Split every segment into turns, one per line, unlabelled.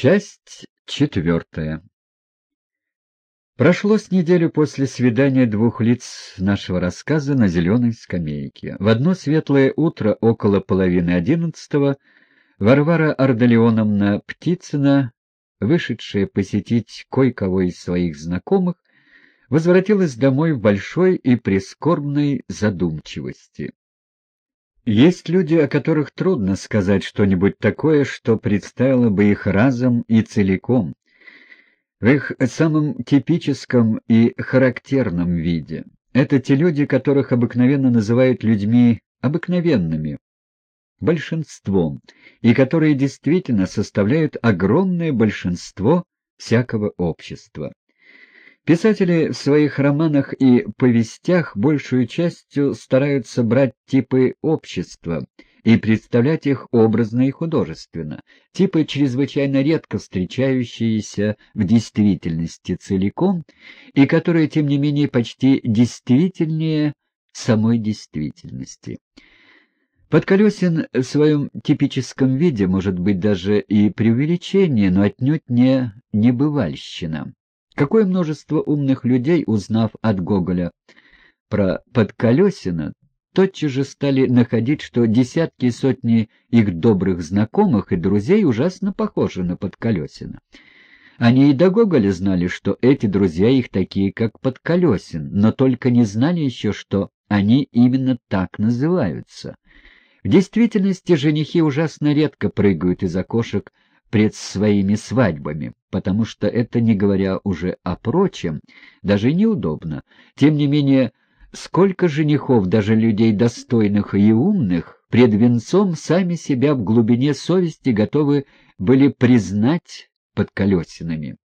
Часть четвертая. Прошло с неделю после свидания двух лиц нашего рассказа на зеленой скамейке. В одно светлое утро около половины одиннадцатого Варвара Ардалионовна Птицына, вышедшая посетить кое-кого из своих знакомых, возвратилась домой в большой и прискорбной задумчивости. Есть люди, о которых трудно сказать что-нибудь такое, что представило бы их разом и целиком, в их самом типическом и характерном виде. Это те люди, которых обыкновенно называют людьми обыкновенными, большинством, и которые действительно составляют огромное большинство всякого общества. Писатели в своих романах и повестях большую частью стараются брать типы общества и представлять их образно и художественно, типы, чрезвычайно редко встречающиеся в действительности целиком и которые, тем не менее, почти действительнее самой действительности. Подколесин в своем типическом виде может быть даже и преувеличение, но отнюдь не небывальщина. Какое множество умных людей, узнав от Гоголя про Подколесина, тотчас же стали находить, что десятки и сотни их добрых знакомых и друзей ужасно похожи на Подколесина. Они и до Гоголя знали, что эти друзья их такие, как Подколесин, но только не знали еще, что они именно так называются. В действительности женихи ужасно редко прыгают из окошек пред своими свадьбами, потому что это, не говоря уже о прочем, даже неудобно. Тем не менее, сколько женихов, даже людей достойных и умных, пред венцом сами себя в глубине совести готовы были признать под колесинами.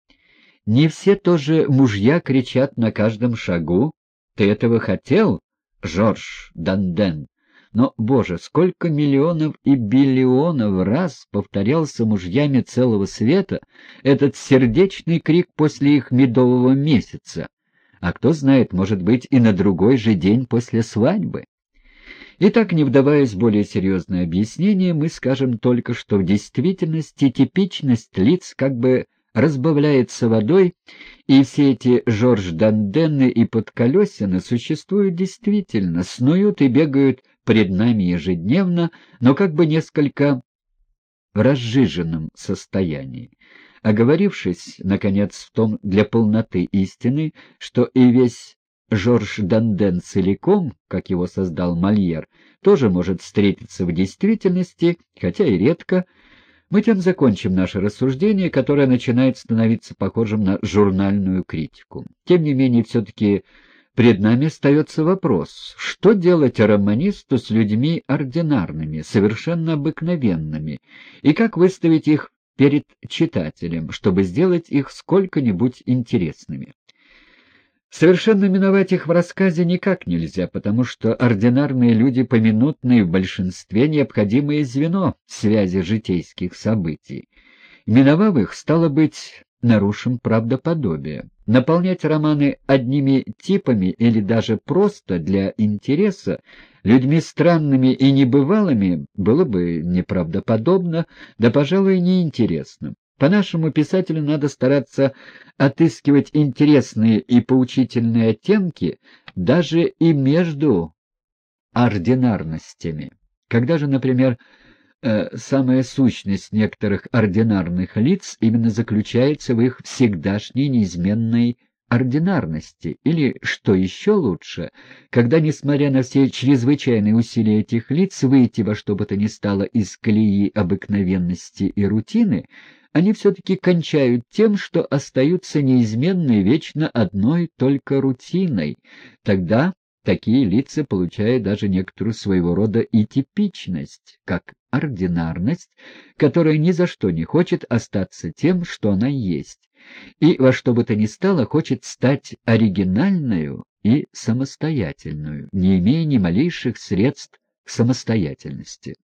Не все тоже мужья кричат на каждом шагу «Ты этого хотел, Жорж Данден?» Но, боже, сколько миллионов и биллионов раз повторялся мужьями целого света этот сердечный крик после их медового месяца, а кто знает, может быть, и на другой же день после свадьбы. И так, не вдаваясь в более серьезное объяснение, мы скажем только, что в действительности типичность лиц как бы разбавляется водой, и все эти Жорж Данденны и Подколесины существуют действительно, снуют и бегают пред нами ежедневно, но как бы несколько в разжиженном состоянии. Оговорившись, наконец, в том для полноты истины, что и весь Жорж Данден целиком, как его создал Мольер, тоже может встретиться в действительности, хотя и редко, мы тем закончим наше рассуждение, которое начинает становиться похожим на журнальную критику. Тем не менее, все-таки Пред нами остается вопрос, что делать романисту с людьми ординарными, совершенно обыкновенными, и как выставить их перед читателем, чтобы сделать их сколько-нибудь интересными. Совершенно миновать их в рассказе никак нельзя, потому что ординарные люди поминутные в большинстве необходимое звено связи житейских событий. Миновав их, стало быть, нарушим правдоподобие. Наполнять романы одними типами или даже просто для интереса людьми странными и небывалыми было бы неправдоподобно, да, пожалуй, неинтересно. По-нашему писателю надо стараться отыскивать интересные и поучительные оттенки даже и между ординарностями. Когда же, например, Э, самая сущность некоторых ординарных лиц именно заключается в их всегдашней неизменной ординарности, или, что еще лучше, когда, несмотря на все чрезвычайные усилия этих лиц выйти во что бы то ни стало из колеи обыкновенности и рутины, они все-таки кончают тем, что остаются неизменной вечно одной только рутиной. Тогда Такие лица получают даже некоторую своего рода и типичность, как ординарность, которая ни за что не хочет остаться тем, что она есть, и во что бы то ни стало хочет стать оригинальную и самостоятельную, не имея ни малейших средств к самостоятельности.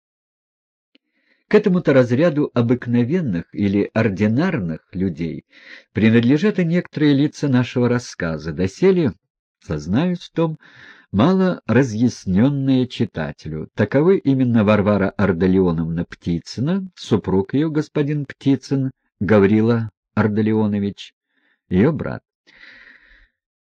К этому-то разряду обыкновенных или ординарных людей принадлежат и некоторые лица нашего рассказа, доселе сознаюсь в том, мало разъясненные читателю. Таковы именно Варвара Ардалионовна Птицына, супруг ее господин Птицын, Гаврила Ардалионович, ее брат.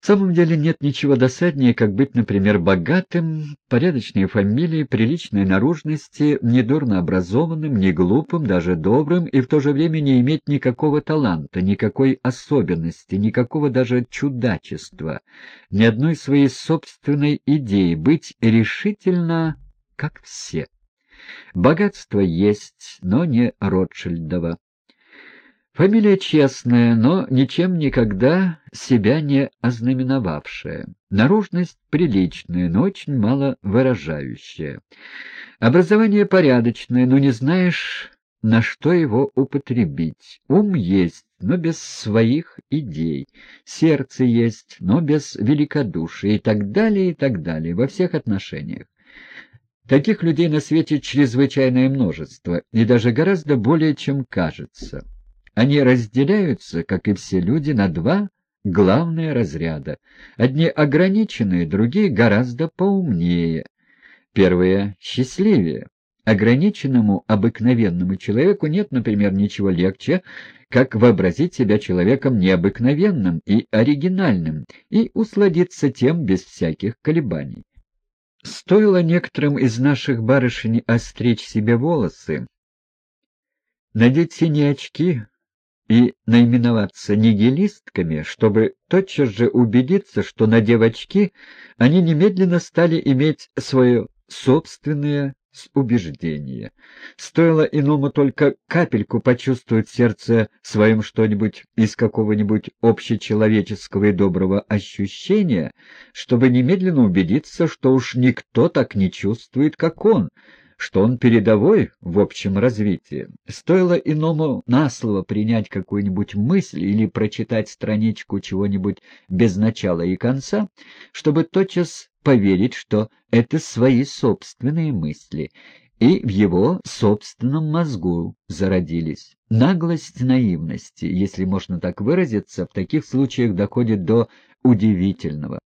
В самом деле нет ничего досаднее, как быть, например, богатым, порядочной фамилией, приличной наружности, недурно образованным, не глупым, даже добрым, и в то же время не иметь никакого таланта, никакой особенности, никакого даже чудачества, ни одной своей собственной идеи, быть решительно как все. Богатство есть, но не Ротшильдово. Фамилия честная, но ничем никогда себя не ознаменовавшая. Наружность приличная, но очень мало выражающая. Образование порядочное, но не знаешь, на что его употребить. Ум есть, но без своих идей. Сердце есть, но без великодушия и так далее, и так далее, во всех отношениях. Таких людей на свете чрезвычайное множество, и даже гораздо более, чем кажется. Они разделяются, как и все люди, на два главные разряда. Одни ограниченные, другие гораздо поумнее. Первые — счастливее. Ограниченному обыкновенному человеку нет, например, ничего легче, как вообразить себя человеком необыкновенным и оригинальным и усладиться тем без всяких колебаний. Стоило некоторым из наших барышень остричь себе волосы, надеть синие очки, и наименоваться нигилистками, чтобы тотчас же убедиться, что на девочки они немедленно стали иметь свое собственное убеждение. Стоило иному только капельку почувствовать сердце своем что-нибудь из какого-нибудь общечеловеческого и доброго ощущения, чтобы немедленно убедиться, что уж никто так не чувствует, как он, что он передовой в общем развитии. Стоило иному на слово принять какую-нибудь мысль или прочитать страничку чего-нибудь без начала и конца, чтобы тотчас поверить, что это свои собственные мысли, и в его собственном мозгу зародились. Наглость наивности, если можно так выразиться, в таких случаях доходит до удивительного.